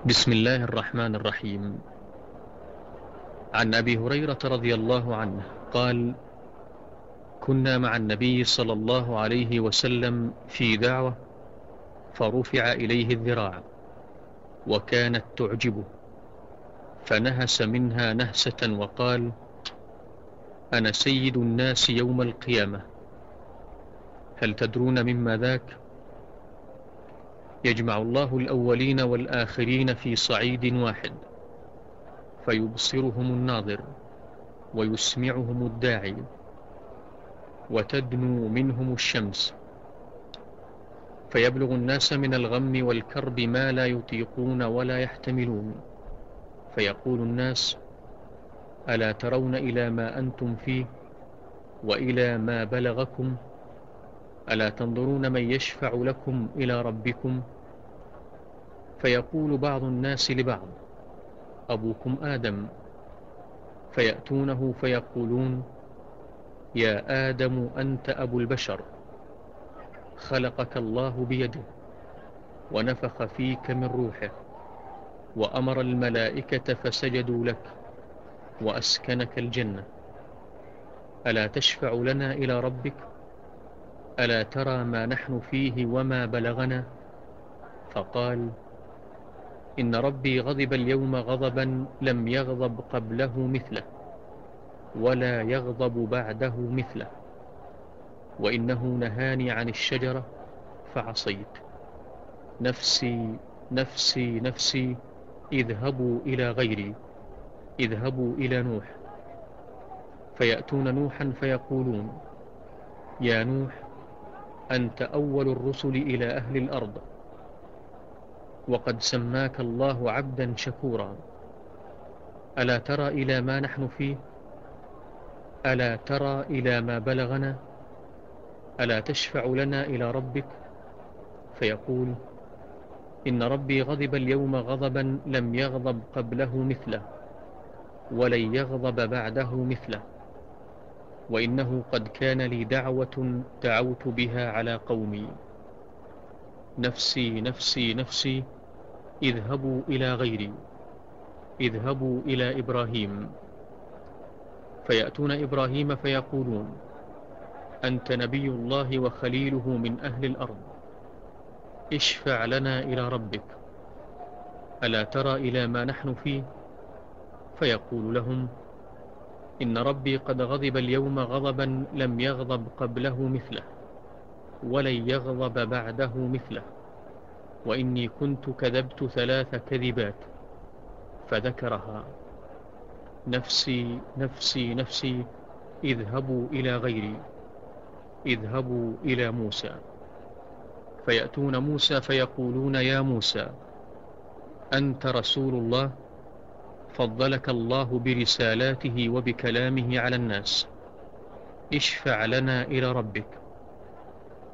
بسم الله الرحمن الرحيم. عن أبي هريرة رضي الله عنه قال كنا مع النبي صلى الله عليه وسلم في دعوة فرفع إليه الذراع وكانت تعجبه فنهس منها نهسة وقال أنا سيد الناس يوم القيامة هل تدرون مما ذاك؟ يجمع الله الأولين والآخرين في صعيد واحد فيبصرهم الناظر ويسمعهم الداعي وتدنو منهم الشمس فيبلغ الناس من الغم والكرب ما لا يطيقون ولا يحتملون. فيقول الناس ألا ترون إلى ما أنتم فيه وإلى ما بلغكم ألا تنظرون من يشفع لكم إلى ربكم؟ فيقول بعض الناس لبعض أبوكم آدم. فيأتونه فيقولون يا آدم أنت أبو البشر خلقك الله بيده ونفخ فيك من روحه وأمر الملائكة فسجدوا لك وأسكنك الجنة. ألا تشفع لنا إلى ربك؟ ألا ترى ما نحن فيه وما بلغنا؟ فقال إن ربي غضب اليوم غضبا لم يغضب قبله مثله ولا يغضب بعده مثله وإنه نهاني عن الشجرة فعصيت. نفسي نفسي نفسي اذهبوا إلى غيري اذهبوا إلى نوح. فيأتون نوحا فيقولون يا نوح أنت أول الرسل إلى أهل الأرض. وقد سماك الله عبدا شكورا. ألا ترى إلى ما نحن فيه؟ ألا ترى إلى ما بلغنا؟ ألا تشفع لنا إلى ربك؟ فيقول إن ربي غضب اليوم غضبا لم يغضب قبله مثله ولن يغضب بعده مثله. وإنه قد كان لي دعوة دعوت بها على قومي. نفسي نفسي نفسي اذهبوا إلى غيري. اذهبوا إلى إبراهيم. فيأتون إبراهيم فيقولون أنت نبي الله وخليله من أهل الأرض. اشفع لنا إلى ربك. ألا ترى إلى ما نحن فيه؟ فيقول لهم إن ربي قد غضب اليوم غضبا لم يغضب قبله مثله ولن يغضب بعده مثله وإني كنت كذبت ثلاث كذبات فذكرها. نفسي نفسي نفسي اذهبوا إلى غيري اذهبوا إلى موسى. فيأتون موسى فيقولون يا موسى أنت رسول الله؟ فضلك الله برسالاته وبكلامه على الناس. اشفع لنا إلى ربك.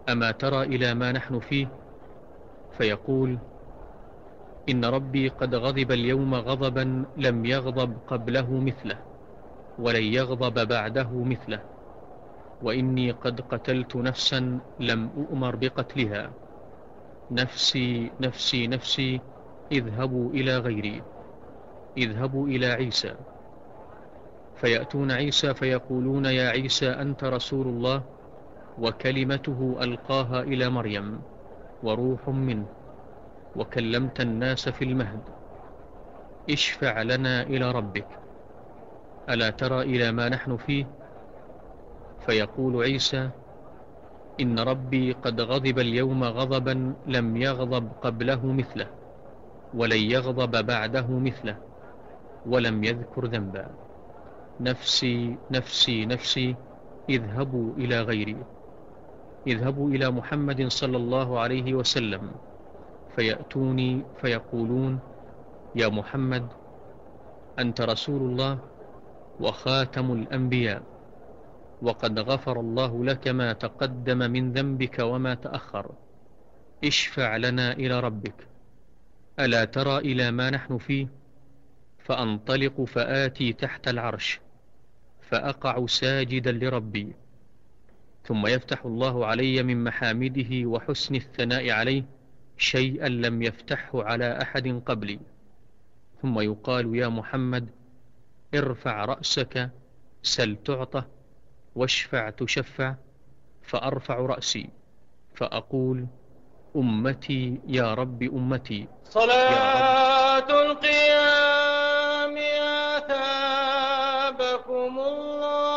أما ترى إلى ما نحن فيه؟ فيقول إن ربي قد غضب اليوم غضبا لم يغضب قبله مثله ولن يغضب بعده مثله. وإني قد قتلت نفسا لم أؤمر بقتلها. نفسي نفسي نفسي اذهبوا إلى غيري. اذهبوا إلى عيسى. فيأتون عيسى فيقولون يا عيسى أنت رسول الله وكلمته ألقاها إلى مريم وروح منه وكلمت الناس في المهد. اشفع لنا إلى ربك. ألا ترى إلى ما نحن فيه؟ فيقول عيسى إن ربي قد غضب اليوم غضبا لم يغضب قبله مثله ولن يغضب بعده مثله. ولم يذكر ذنبا. نفسي نفسي نفسي اذهبوا إلى غيري. اذهبوا إلى محمد صلى الله عليه وسلم. فيأتوني فيقولون يا محمد أنت رسول الله وخاتم الأنبياء. وقد غفر الله لك ما تقدم من ذنبك وما تأخر. اشفع لنا إلى ربك. ألا ترى إلى ما نحن فيه؟ فأنطلق فآتي تحت العرش فأقع ساجدا لربي ثم يفتح الله علي من محامده وحسن الثناء عليه شيئا لم يفتحه على أحد قبلي. ثم يقال يا محمد ارفع رأسك سل تعطى واشفع تشفع فأرفع رأسي فأقول أمتي يا رب أمتي. صلاة القيام أثابكم الله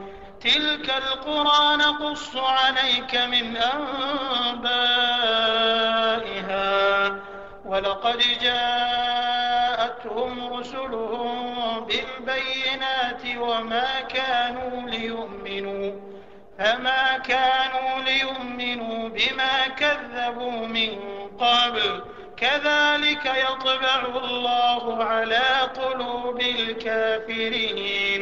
تلك القرى نقص عليك من أنبائها. ولقد جاءتهم رسلهم بالبينات وما كانوا ليؤمنوا. فما كانوا ليؤمنوا بما كذبوا من قبل. كذلك يطبع الله على قلوب الكافرين.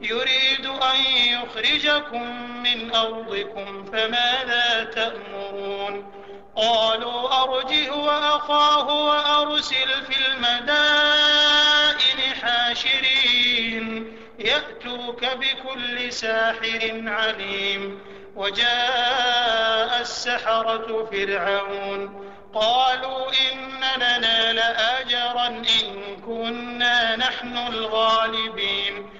يريد أن يخرجكم من أرضكم فماذا تأمرون؟ قالوا أرجه وأخاه وأرسل في المدائن حاشرين. يأتوك بكل ساحر عليم. وجاء السحرة فرعون. قالوا إن لنا لأجرا إن كنا نحن الغالبين.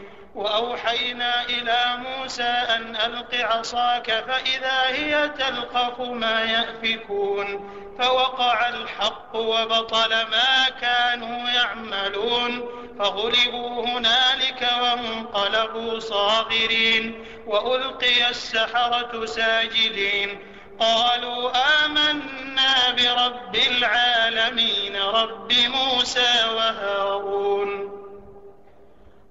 وأوحينا إلى موسى أن ألق عصاك فإذا هي تلقف ما يأفكون فوقع الحق وبطل ما كانوا يعملون فغلبوا هنالك وانقلبوا صاغرين وألقي السحرة ساجدين قالوا آمنا برب العالمين رب موسى وهارون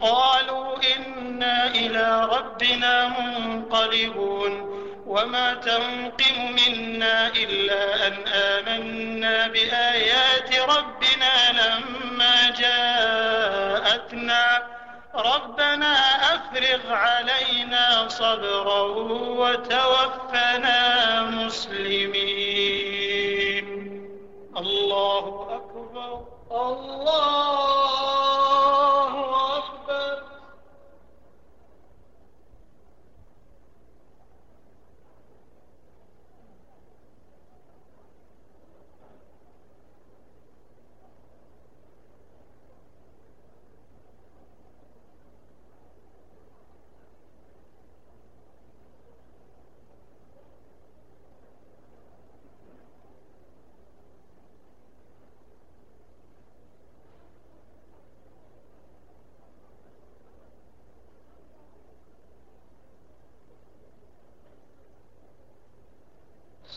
قالوا إنا إلى ربنا منقلبون وما تنقم منا إلا أن آمنا بآيات ربنا لما جاءتنا. ربنا أفرغ علينا صبرا وتوفنا مسلمين. الله أكبر. الله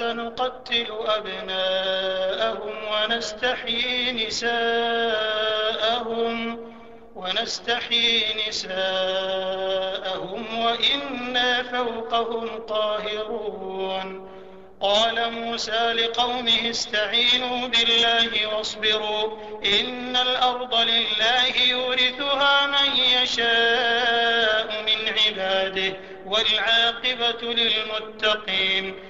سنقتل أبناءهم ونستحيي نساءهم ونستحيي نساءهم وإنا فوقهم قاهرون. قال موسى لقومه استعينوا بالله واصبروا إن الأرض لله يورثها من يشاء من عباده والعاقبة للمتقين.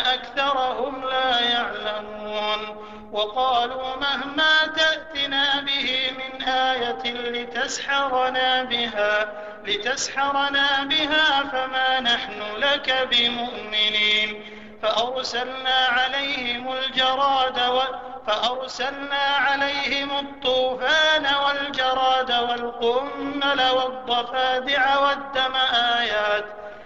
أكثرهم لا يعلمون وقالوا مهما تأتنا به من آية لتسحرنا بها لتسحرنا بها فما نحن لك بمؤمنين. فأرسلنا عليهم الجراد و فأرسلنا عليهم الطوفان والجراد والقمل والضفادع والدم آيات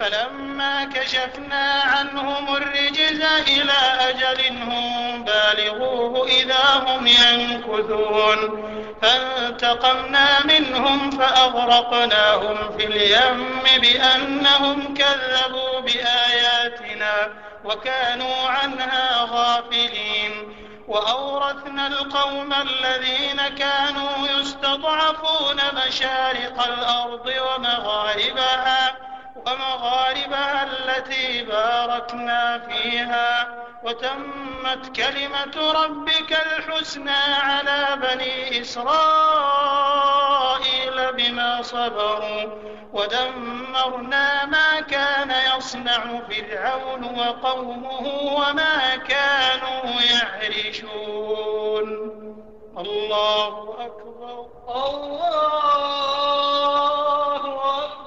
فلما كشفنا عنهم الرجز إلى أجل هم بالغوه إذا هم ينكثون. فانتقمنا منهم فأغرقناهم في اليم بأنهم كذبوا بآياتنا وكانوا عنها غافلين. وأورثنا القوم الذين كانوا يستضعفون مشارق الأرض ومغاربها ومغاربها التي باركنا فيها وتمت كلمة ربك الحسنى على بني إسرائيل بما صبروا ودمرنا ما كان يصنع فرعون وقومه وما كانوا يعرشون. الله أكبر. الله أكبر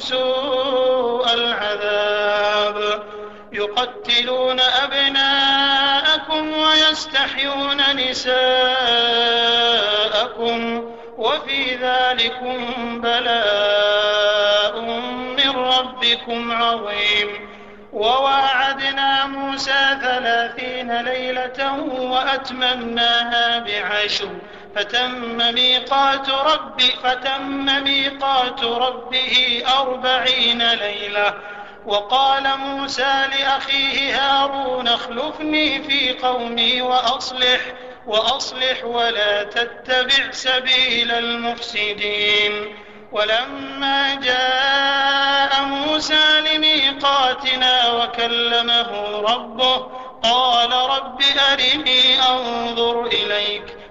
سوء العذاب. يقتلون أبناءكم ويستحيون نساءكم وفي ذلكم بلاء من ربكم عظيم. وواعدنا موسى ثلاثين ليلة وأتممناها بعشر. فتم ميقات ربي فتم ميقات ربه أربعين ليلة. وقال موسى لأخيه هارون اخلفني في قومي وأصلح وأصلح ولا تتبع سبيل المفسدين. ولما جاء موسى لميقاتنا وكلمه ربه قال رب أرني أنظر إليك.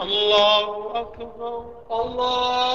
الله أكبر الله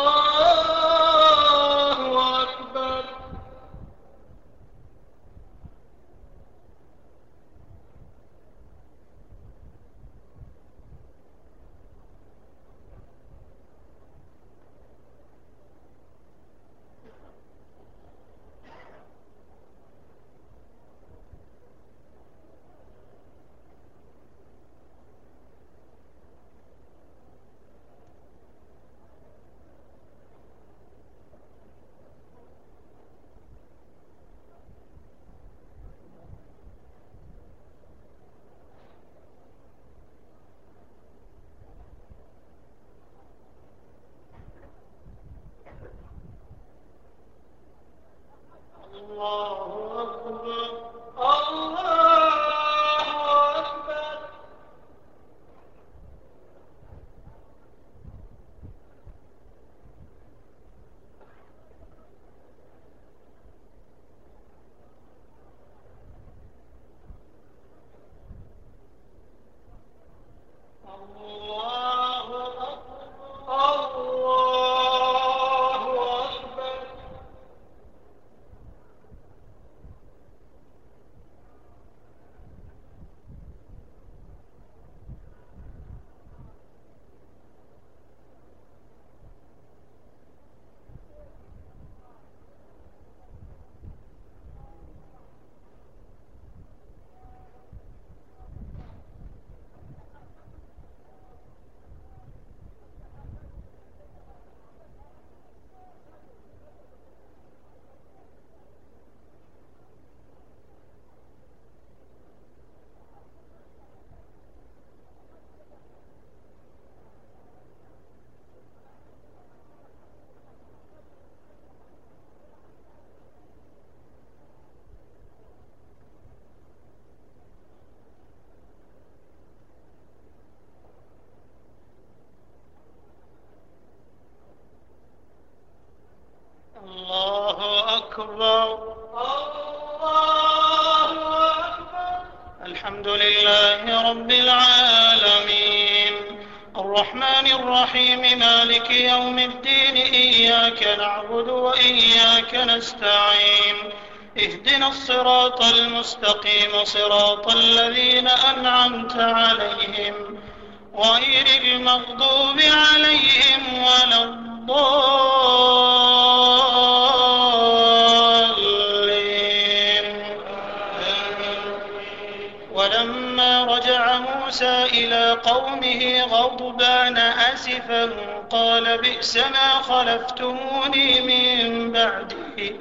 بئس ما خلفتموني من بعدي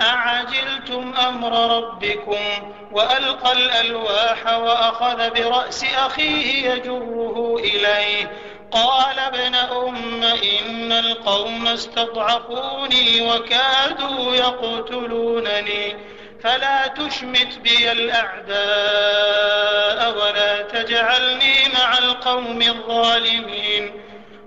أعجلتم أمر ربكم وألقى الألواح وأخذ برأس أخيه يجره إليه. قال ابن أم إن القوم استضعفوني وكادوا يقتلونني. فلا تشمت بي الأعداء ولا تجعلني مع القوم الظالمين.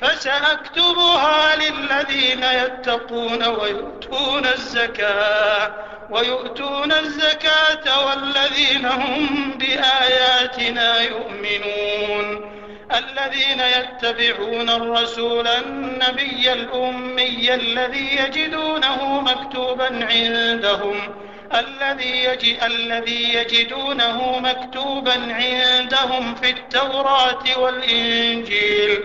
فسأكتبها للذين يتقون ويؤتون الزكاة ويؤتون الزكاة والذين هم بآياتنا يؤمنون. الذين يتبعون الرسول النبي الأمي الذي يجدونه مكتوبا عندهم الذي الذي يجدونه مكتوبا عندهم في التوراة والإنجيل.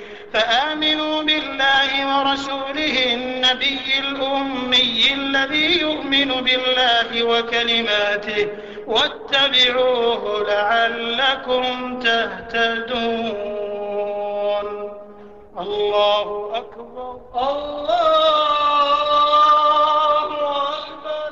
فآمنوا بالله ورسوله النبي الأمي الذي يؤمن بالله وكلماته واتبعوه لعلكم تهتدون. الله أكبر. الله أكبر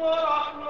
ورحمة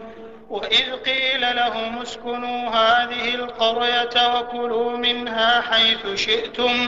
وإذ قيل لهم اسكنوا هذه القرية وكلوا منها حيث شئتم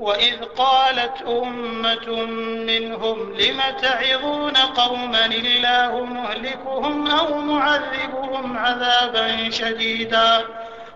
وإذ قالت أمة منهم لم تعظون قوما الله مهلكهم أو معذبهم عذابا شديدا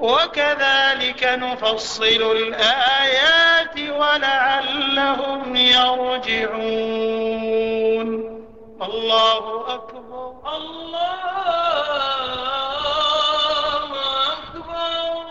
وكذلك نفصل الآيات ولعلهم يرجعون. الله أكبر. الله أكبر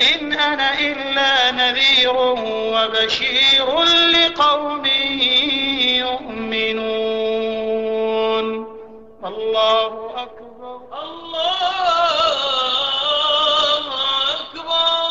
إن أنا إلا نذير وبشير لقوم يؤمنون. الله أكبر. الله أكبر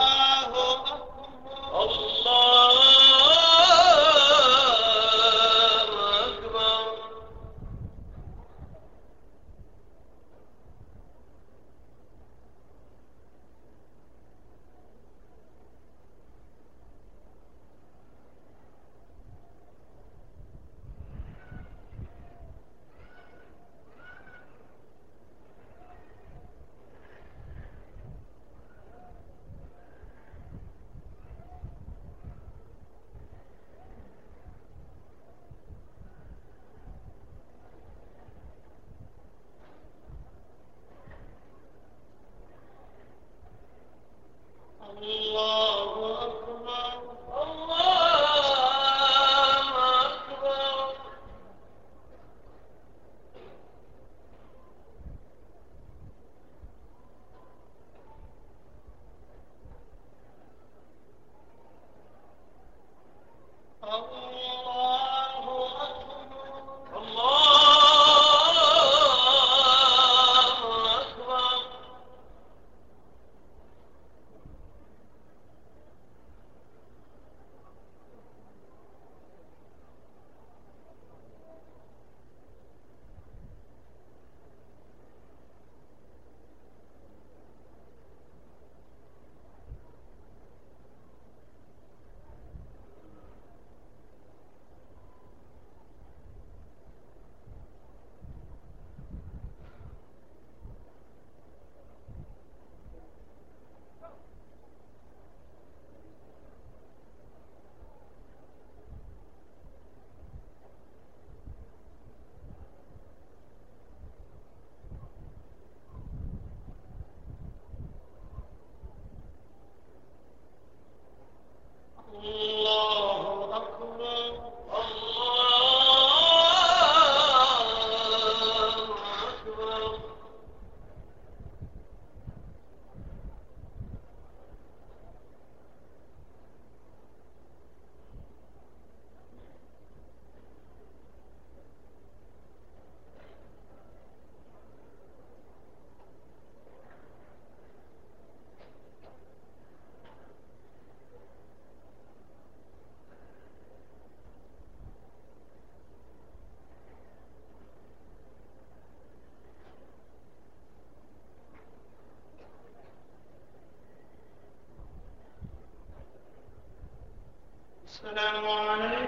السلام عليكم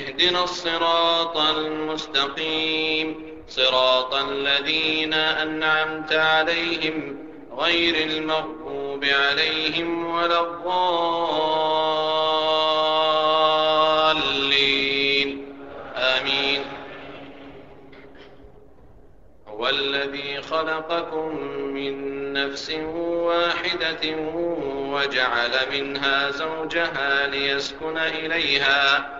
اهدنا الصراط المستقيم. صراط الذين أنعمت عليهم غير المغضوب عليهم ولا الضالين. آمين. هو الذي خلقكم من نفس واحدة وجعل منها زوجها ليسكن إليها.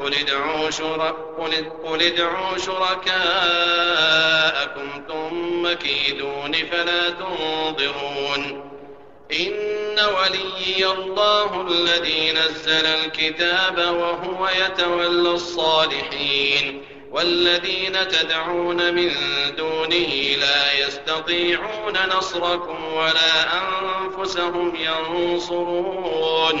قل ادعوا شرك قل, قل ادعوا شركاءكم ثم كيدون فلا تنظرون. إن وليي الله الذي نزل الكتاب وهو يتولى الصالحين. والذين تدعون من دونه لا يستطيعون نصركم ولا أنفسهم ينصرون.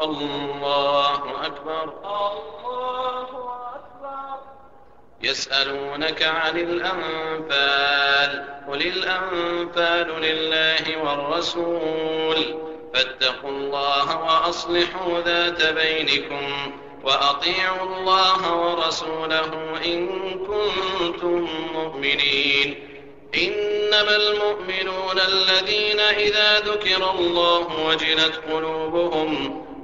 الله أكبر. الله أكبر. يسألونك عن الأنفال قل الأنفال لله والرسول. فاتقوا الله وأصلحوا ذات بينكم وأطيعوا الله ورسوله إن كنتم مؤمنين. إنما المؤمنون الذين إذا ذكر الله وجلت قلوبهم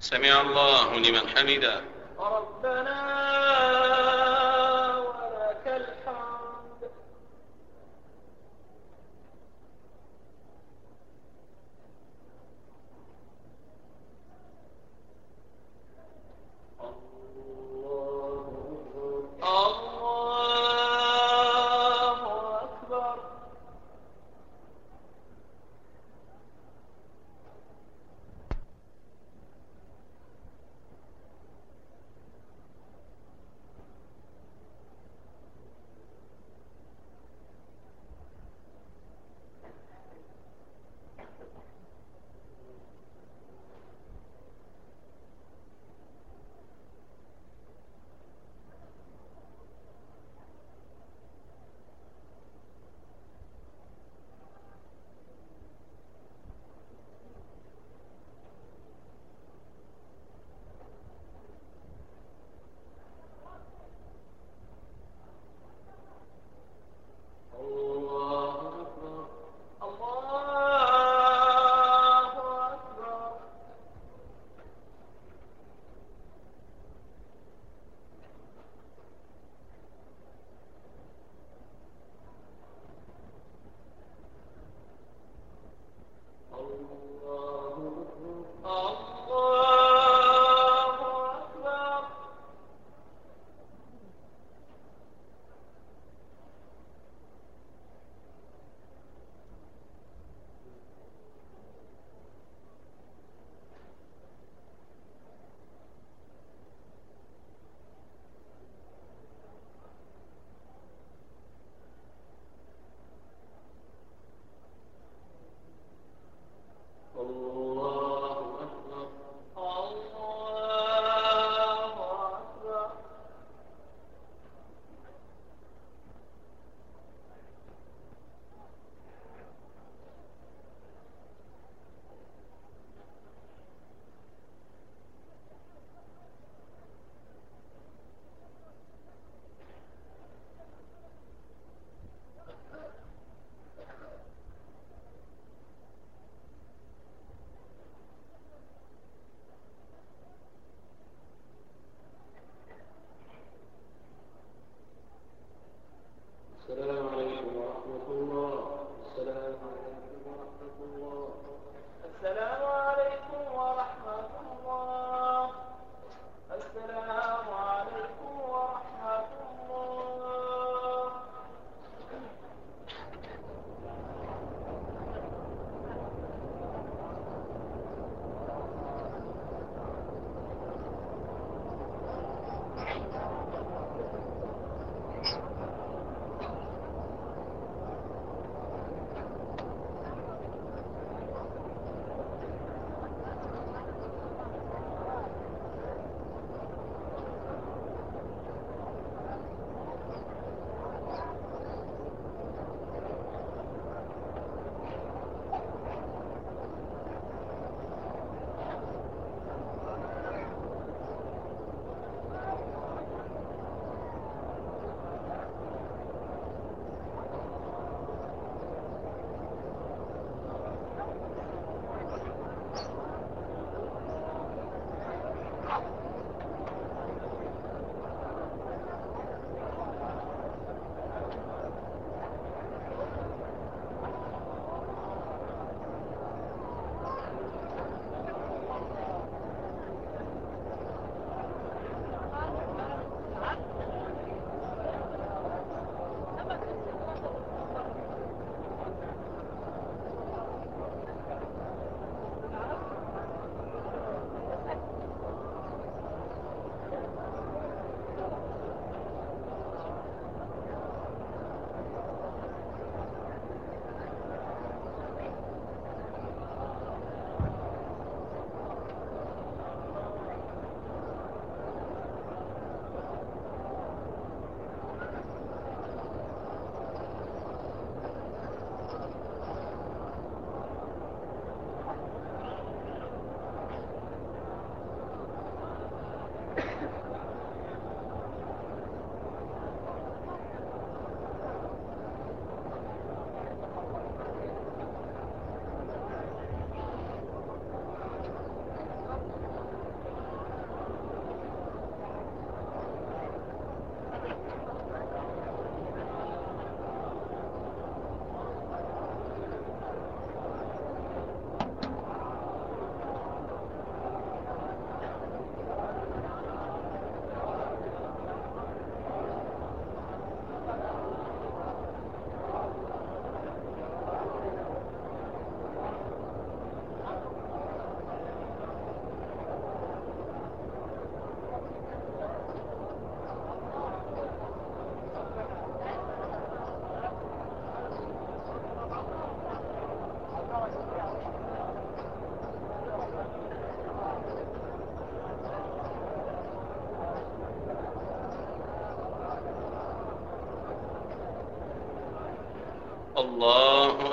سمع الله لمن حمده. ربنا ولك الحمد. الله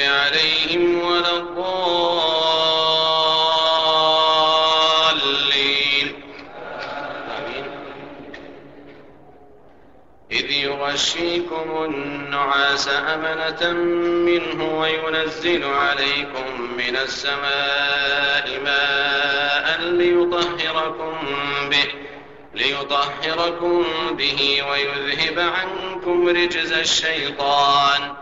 عليهم ولا الضالين. آمين إذ يغشيكم النعاس أمنة منه وينزل عليكم من السماء ماء ليطهركم به ليطهركم به ويذهب عنكم رجز الشيطان.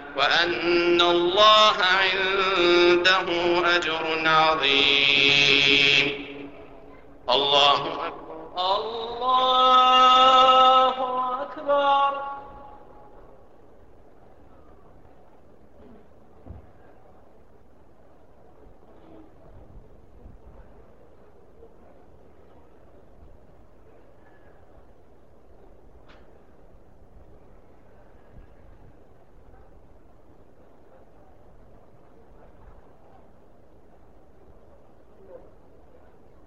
وأن الله عنده أجر عظيم. الله أكبر. الله أكبر.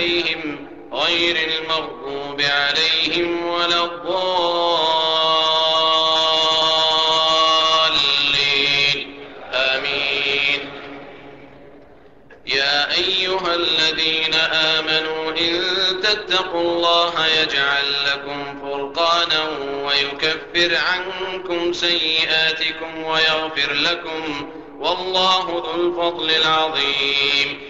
عليهم غير المغضوب عليهم ولا الضالين. آمين. يا أيها الذين آمنوا إن تتقوا الله يجعل لكم فرقانا ويكفر عنكم سيئاتكم ويغفر لكم والله ذو الفضل العظيم.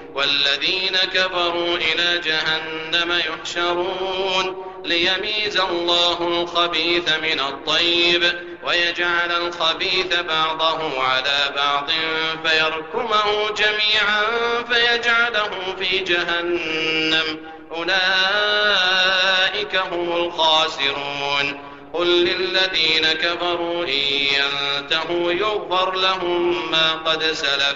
والذين كفروا إلى جهنم يحشرون ليميز الله الخبيث من الطيب ويجعل الخبيث بعضه على بعض فيركمه جميعا فيجعله في جهنم. أولئك هم الخاسرون. قل للذين كفروا إن ينتهوا يغفر لهم ما قد سلف.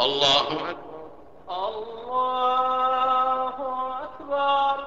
الله أكبر. الله أكبر.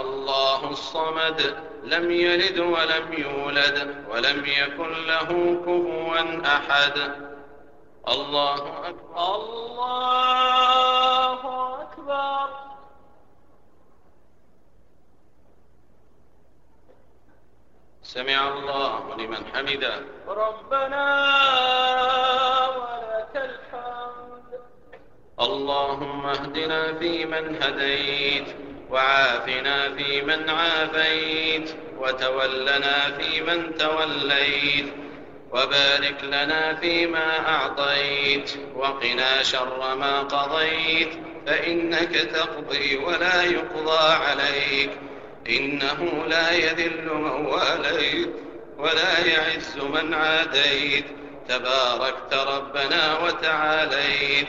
الله الصمد لم يلد ولم يولد ولم يكن له كفوا أحد. الله أكبر. الله أكبر. سمع الله لمن حمده. ربنا ولك الحمد. اللهم اهدنا فيمن هديت. وعافنا فيمن عافيت وتولنا فيمن توليت وبارك لنا فيما أعطيت وقنا شر ما قضيت فإنك تقضي ولا يقضى عليك إنه لا يذل من واليت ولا يعز من عاديت تباركت ربنا وتعاليت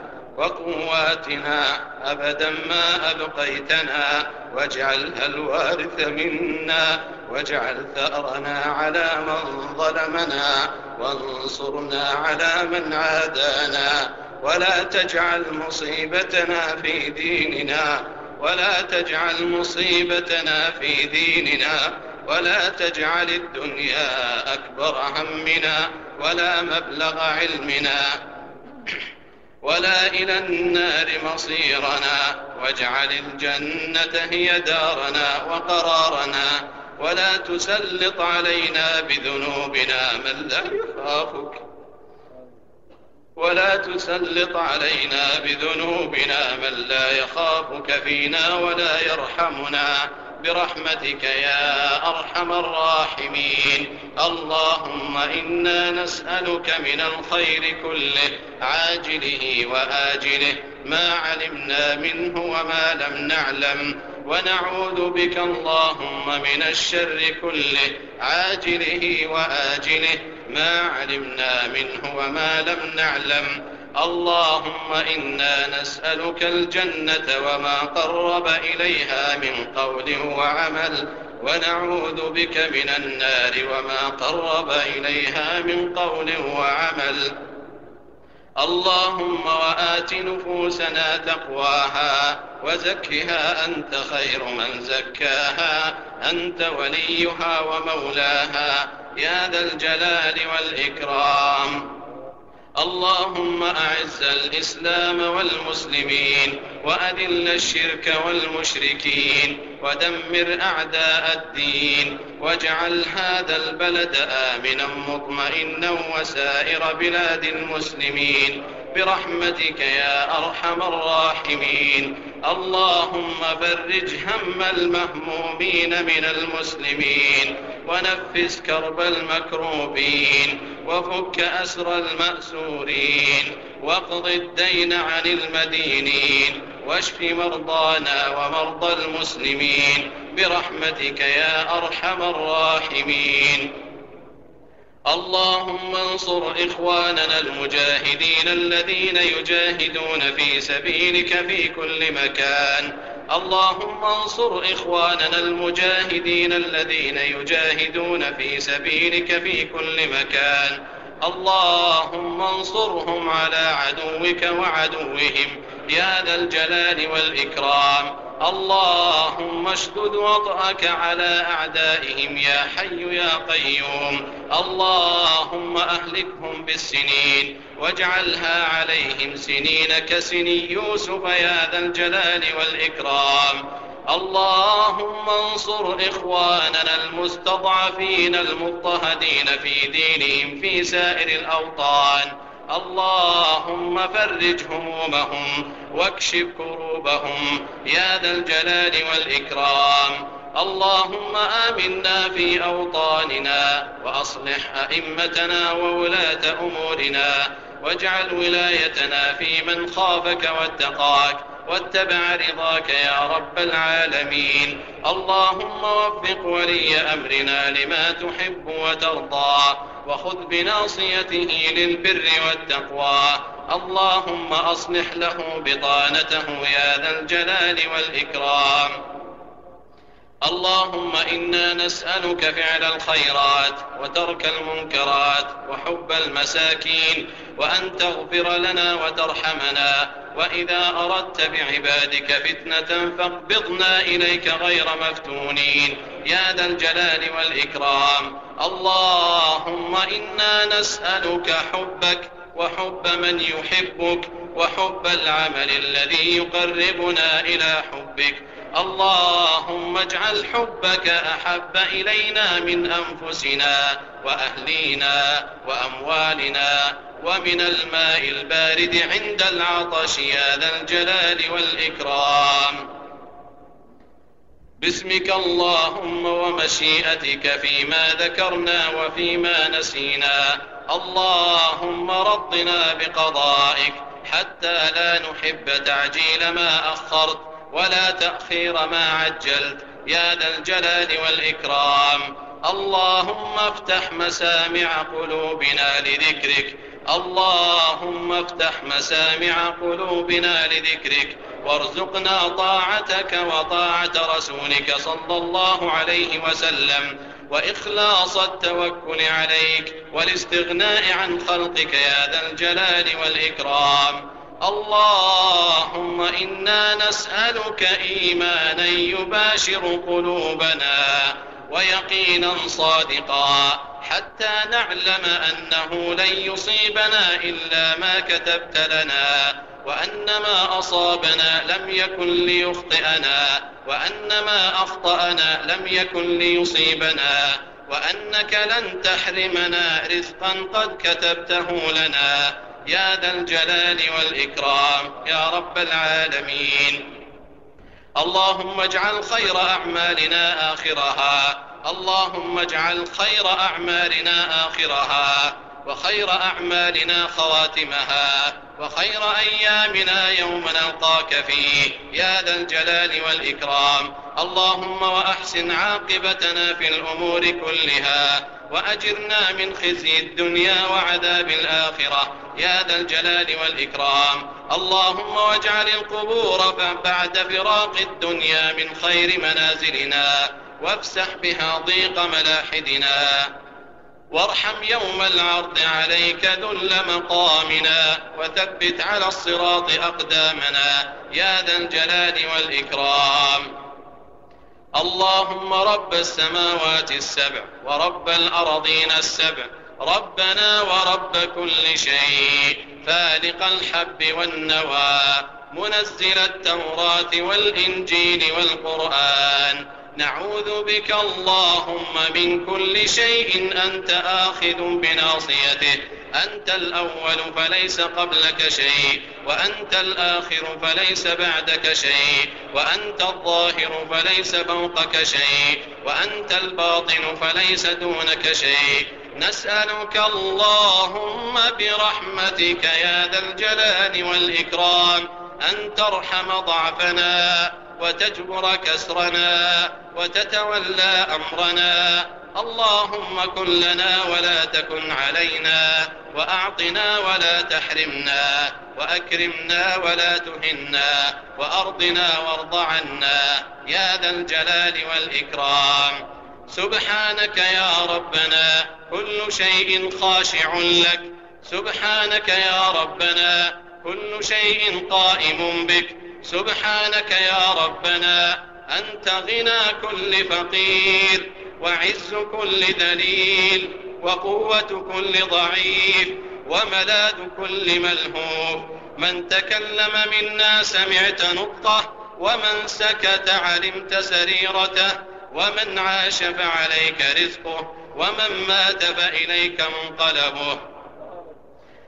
وقواتنا أبدا ما أبقيتنا واجعلها الوارث منا واجعل ثأرنا على من ظلمنا وانصرنا على من عادانا ولا تجعل مصيبتنا في ديننا ولا تجعل مصيبتنا في ديننا ولا تجعل الدنيا أكبر همنا ولا مبلغ علمنا. ولا إلى النار مصيرنا واجعل الجنة هي دارنا وقرارنا ولا تسلط علينا بذنوبنا من لا يخافك ولا تسلط علينا بذنوبنا من لا يخافك فينا ولا يرحمنا برحمتك يا أرحم الراحمين. اللهم إنا نسألك من الخير كله عاجله وآجله ما علمنا منه وما لم نعلم. ونعوذ بك اللهم من الشر كله عاجله وآجله ما علمنا منه وما لم نعلم. اللهم إنا نسألك الجنة وما قرب إليها من قول وعمل ونعوذ بك من النار وما قرب إليها من قول وعمل. اللهم وآت نفوسنا تقواها وزكها أنت خير من زكاها أنت وليها ومولاها. يا ذا الجلال والإكرام. اللهم أعز الإسلام والمسلمين وأذل الشرك والمشركين ودمر أعداء الدين واجعل هذا البلد آمنا مطمئنا وسائر بلاد المسلمين برحمتك يا أرحم الراحمين. اللهم فرج هم المهمومين من المسلمين ونفس كرب المكروبين وفك أسر المأسورين واقض الدين عن المدينين واشف مرضانا ومرضى المسلمين برحمتك يا أرحم الراحمين. اللهم انصر إخواننا المجاهدين الذين يجاهدون في سبيلك في كل مكان. اللهم انصر إخواننا المجاهدين الذين يجاهدون في سبيلك في كل مكان. اللهم انصرهم على عدوك وعدوهم. يا ذا الجلال والإكرام. اللهم اشدد وطأك على أعدائهم يا حي يا قيوم. اللهم أهلكهم بالسنين واجعلها عليهم سنين كسني يوسف يا ذا الجلال والإكرام. اللهم انصر إخواننا المستضعفين المضطهدين في دينهم في سائر الأوطان. اللهم فرج همومهم واكشف كروبهم يا ذا الجلال والإكرام. اللهم آمنا في أوطاننا وأصلح أئمتنا وولاة أمورنا واجعل ولايتنا في من خافك واتقاك واتبع رضاك يا رب العالمين. اللهم وفق ولي أمرنا لما تحب وترضى. وخذ بناصيته للبر والتقوى. اللهم أصلح له بطانته يا ذا الجلال والإكرام. اللهم إنا نسألك فعل الخيرات وترك المنكرات وحب المساكين وأن تغفر لنا وترحمنا. وإذا أردت بعبادك فتنة فاقبضنا إليك غير مفتونين. يا ذا الجلال والإكرام. اللهم إنا نسألك حبك وحب من يحبك وحب العمل الذي يقربنا إلى حبك. اللهم اجعل حبك أحب إلينا من أنفسنا وأهلينا وأموالنا ومن الماء البارد عند العطش يا ذا الجلال والإكرام. باسمك اللهم ومشيئتك فيما ذكرنا وفيما نسينا. اللهم رضنا بقضائك حتى لا نحب تعجيل ما أخرت ولا تأخير ما عجلت. يا ذا الجلال والإكرام. اللهم افتح مسامع قلوبنا لذكرك اللهم افتح مسامع قلوبنا لذكرك وارزقنا طاعتك وطاعة رسولك صلى الله عليه وسلم وإخلاص التوكل عليك والاستغناء عن خلقك يا ذا الجلال والإكرام. اللهم إنا نسألك إيمانا يباشر قلوبنا ويقينا صادقا. حتى نعلم أنه لن يصيبنا إلا ما كتبت لنا وأن ما أصابنا لم يكن ليخطئنا وأن ما أخطأنا لم يكن ليصيبنا وأنك لن تحرمنا رزقا قد كتبته لنا. يا ذا الجلال والإكرام يا رب العالمين. اللهم اجعل خير أعمالنا آخرها. اللهم اجعل خير أعمالنا آخرها. وخير أعمالنا خواتمها. وخير أيامنا يوم نلقاك فيه. يا ذا الجلال والإكرام. اللهم وأحسن عاقبتنا في الأمور كلها. وأجرنا من خزي الدنيا وعذاب الآخرة. يا ذا الجلال والإكرام. اللهم واجعل القبور بعد فراق الدنيا من خير منازلنا. وافسح بها ضيق ملاحدنا. وارحم يوم العرض عليك ذل مقامنا. وثبت على الصراط أقدامنا. يا ذا الجلال والإكرام. اللهم رب السماوات السبع ورب الأرضين السبع ربنا ورب كل شيء فالق الحب والنوى منزل التوراة والإنجيل والقرآن. نعوذ بك اللهم من كل شيء أنت آخذ بناصيته. أنت الأول فليس قبلك شيء وأنت الآخر فليس بعدك شيء وأنت الظاهر فليس فوقك شيء وأنت الباطن فليس دونك شيء. نسألك اللهم برحمتك يا ذا الجلال والإكرام أن ترحم ضعفنا وتجبر كسرنا وتتولى أمرنا. اللهم كن لنا ولا تكن علينا وأعطنا ولا تحرمنا وأكرمنا ولا تهنا وأرضنا وارض عنا يا ذا الجلال والإكرام. سبحانك يا ربنا كل شيء خاشع لك. سبحانك يا ربنا كل شيء قائم بك. سبحانك يا ربنا أنت غنى كل فقير. وعز كل ذليل وقوة كل ضعيف وملاذ كل ملهوف من تكلم منا سمعت نطقه ومن سكت علمت سريرته ومن عاش فعليك رزقه ومن مات فإليك منقلبه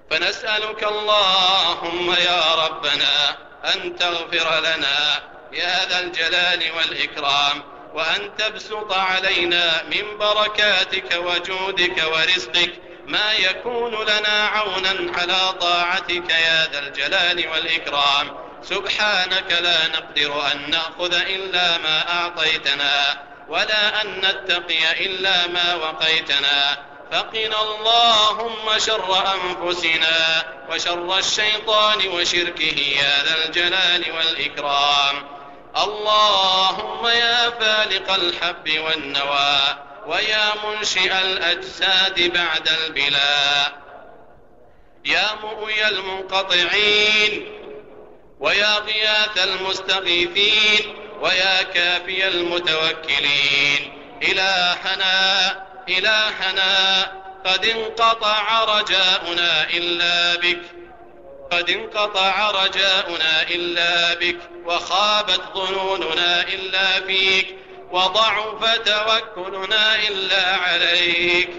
فنسألك اللهم يا ربنا أن تغفر لنا يا ذا الجلال والإكرام وأن تبسط علينا من بركاتك وجودك ورزقك ما يكون لنا عونا على طاعتك يا ذا الجلال والإكرام. سبحانك لا نقدر أن نأخذ إلا ما أعطيتنا ولا أن نتقي إلا ما وقيتنا. فقنا اللهم شر أنفسنا وشر الشيطان وشركه يا ذا الجلال والإكرام. اللهم يا فالق الحب والنوى ويا منشئ الأجساد بعد البلاء يا مؤوي المنقطعين ويا غياث المستغيثين ويا كافي المتوكلين. إلهنا إلهنا قد انقطع رجاؤنا إلا بك. قد انقطع رجاؤنا إلا بك وخابت ظنوننا إلا فيك وضعف توكلنا إلا عليك.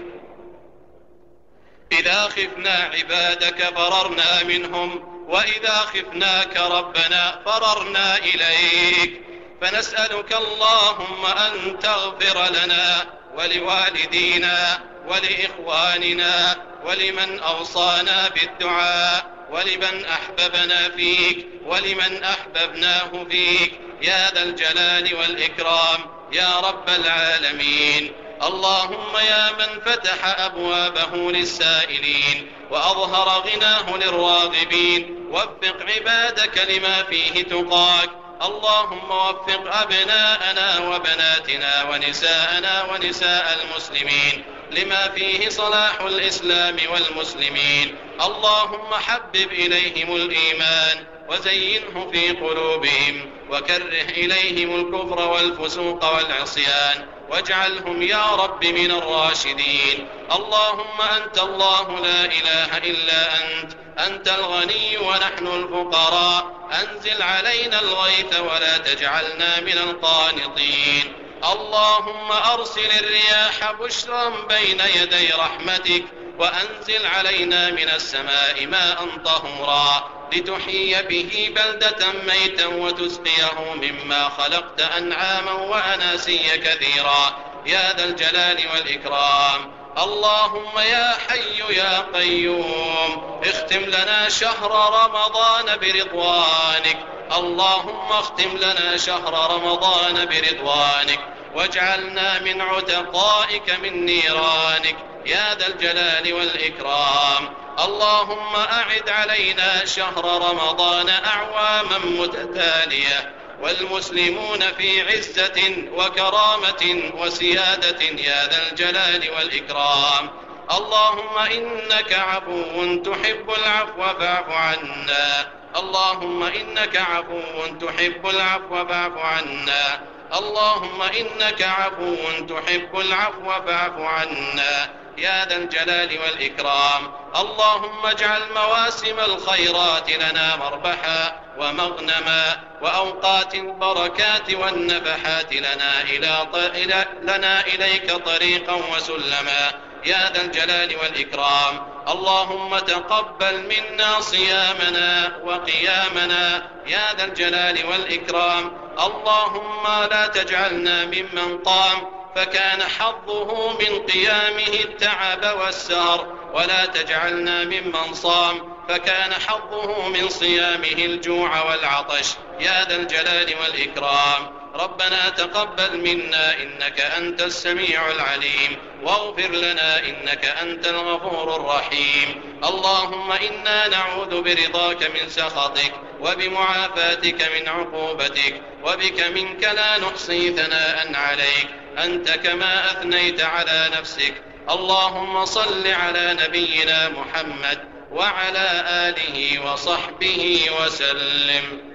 إذا خفنا عبادك فررنا منهم وإذا خفناك ربنا فررنا إليك. فنسألك اللهم أن تغفر لنا ولوالدينا ولإخواننا ولمن أوصانا بالدعاء. ولمن أحببنا فيك ولمن أحببناه فيك. يا ذا الجلال والإكرام يا رب العالمين. اللهم يا من فتح أبوابه للسائلين وأظهر غناه للراغبين. وفق عبادك لما فيه تقاك. اللهم وفق أبناءنا وبناتنا ونساءنا ونساء المسلمين. لما فيه صلاح الإسلام والمسلمين. اللهم حبب إليهم الإيمان وزينه في قلوبهم وكره إليهم الكفر والفسوق والعصيان واجعلهم يا رب من الراشدين. اللهم أنت الله لا إله إلا أنت أنت الغني ونحن الفقراء أنزل علينا الغيث ولا تجعلنا من القانطين. اللهم أرسل الرياح بشرا بين يدي رحمتك وأنزل علينا من السماء ماء طهورا لتحيي به بلدة ميتا وتسقيه مما خلقت أنعاما وأناسيا كثيرا. يا ذا الجلال والإكرام. اللهم يا حي يا قيوم. اختم لنا شهر رمضان برضوانك. اللهم اختم لنا شهر رمضان برضوانك واجعلنا من عتقائك من نيرانك. يا ذا الجلال والإكرام. اللهم أعد علينا شهر رمضان أعواما متتالية والمسلمون في عزة وكرامة وسيادة. يا ذا الجلال والإكرام. اللهم إنك عفو تحب العفو فاعف عنا. اللهم إنك عفو تحب العفو فاعف عنا. اللهم إنك عفو تحب العفو فاعف عنا. يا ذا الجلال والإكرام. اللهم اجعل مواسم الخيرات لنا مربحا ومغنما. وأوقات البركات والنفحات لنا, إلى لنا إليك طريقا وسلما. يا ذا الجلال والإكرام. اللهم تقبل منا صيامنا وقيامنا يا ذا الجلال والإكرام. اللهم لا تجعلنا ممن قام فكان حظه من قيامه التعب والسهر. ولا تجعلنا ممن صام فكان حظه من صيامه الجوع والعطش. يا ذا الجلال والإكرام. ربنا تقبل منا إنك أنت السميع العليم واغفر لنا إنك أنت الغفور الرحيم. اللهم إنا نعوذ برضاك من سخطك وبمعافاتك من عقوبتك وبك منك لا نحصي ثناء عليك. أنت كما أثنيت على نفسك. اللهم صل على نبينا محمد وعلى آله وصحبه وسلم.